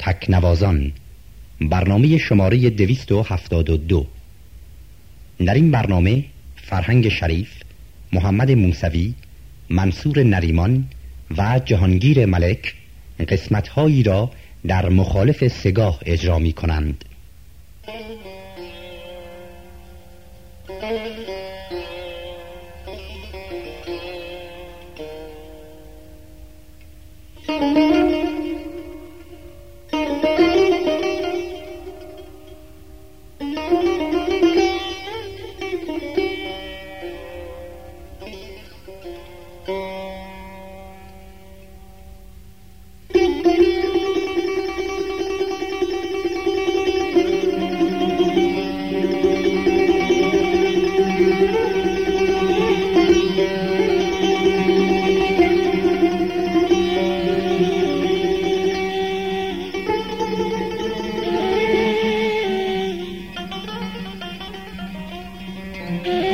تکنوازان. برنامه شماره دویست و هفتاد و دو. در این برنامه فرهنگ شریف محمد موسوی منصور نریمان و جهانگیر ملک قسمتهایی را در مخالف سگاه اجرا می کنند Mm-hmm.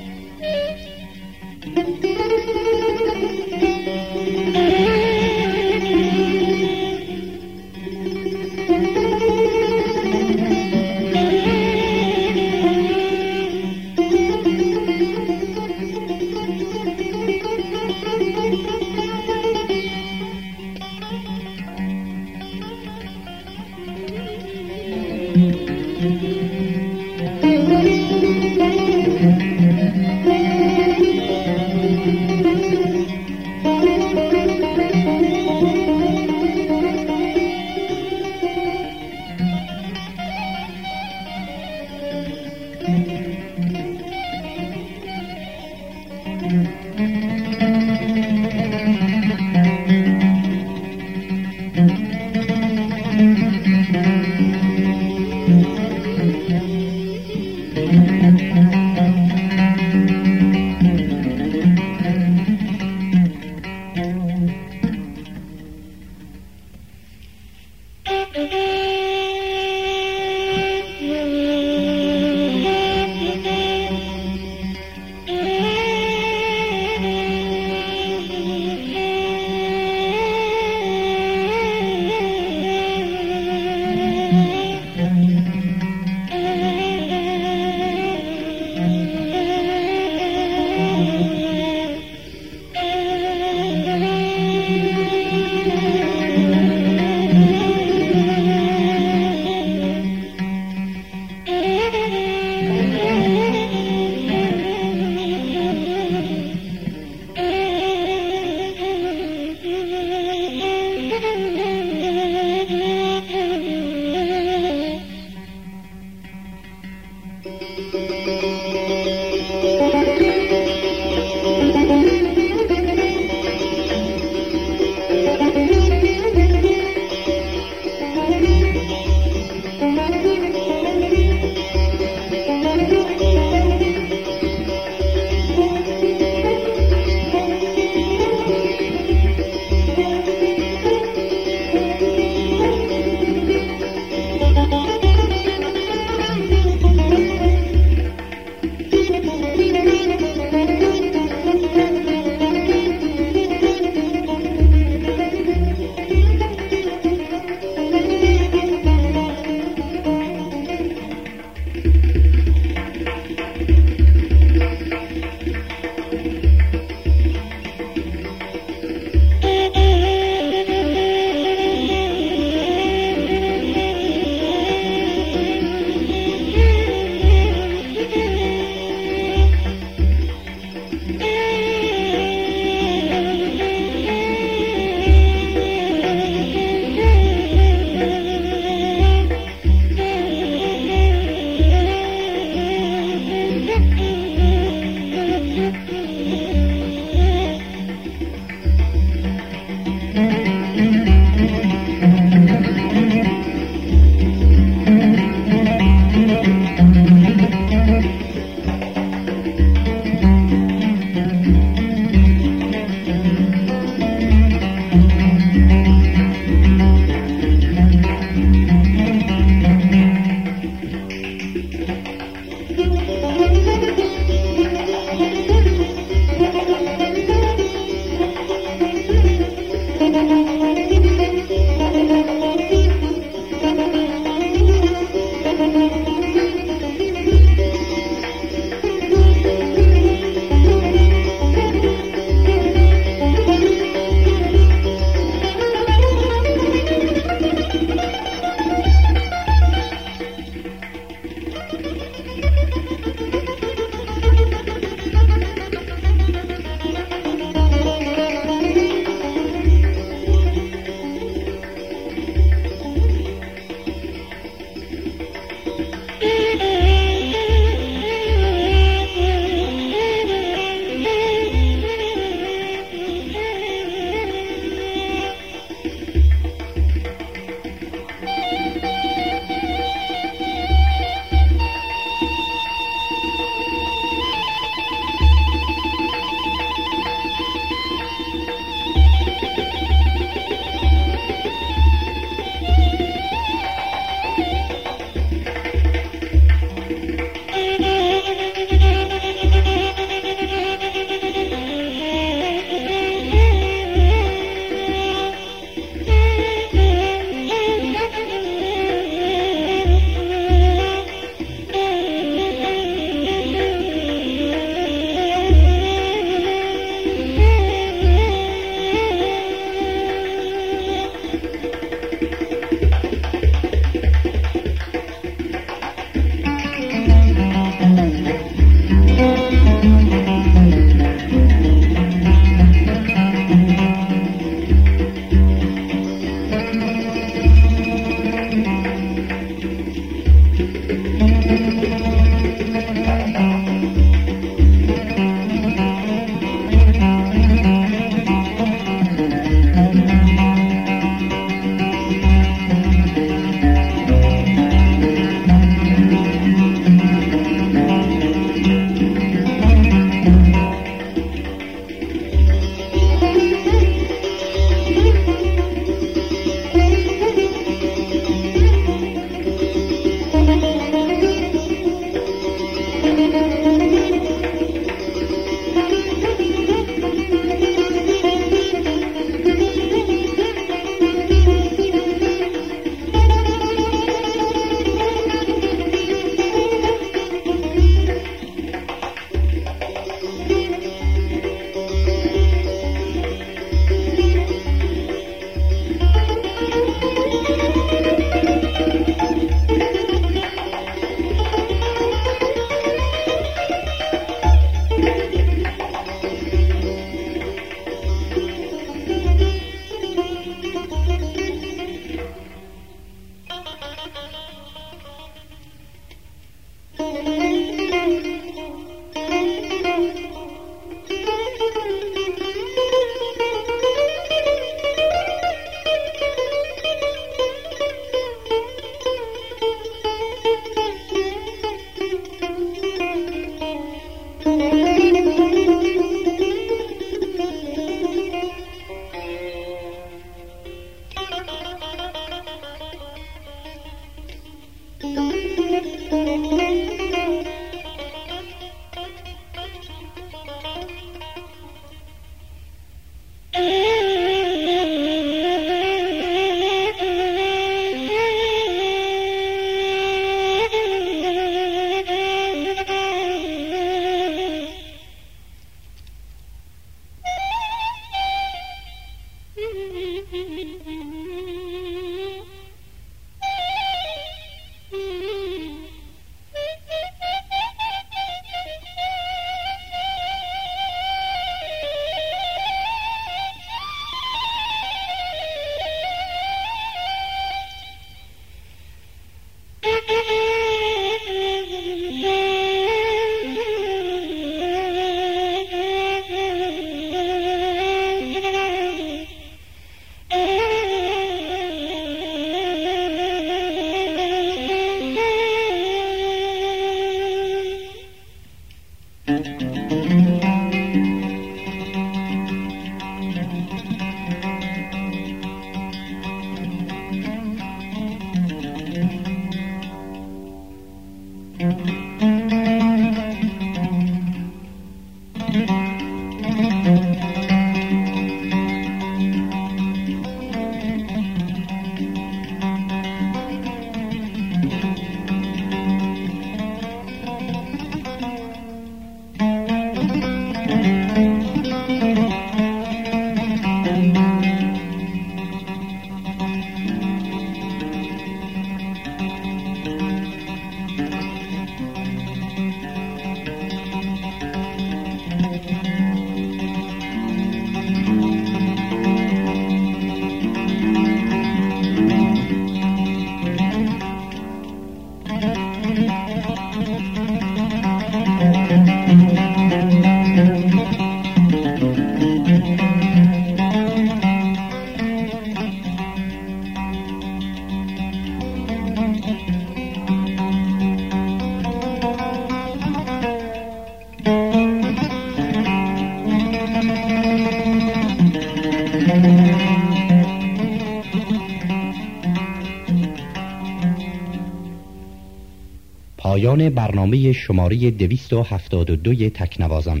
پایان برنامه شماره 272 تکنوازان.